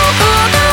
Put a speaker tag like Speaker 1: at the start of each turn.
Speaker 1: oh, oh, oh.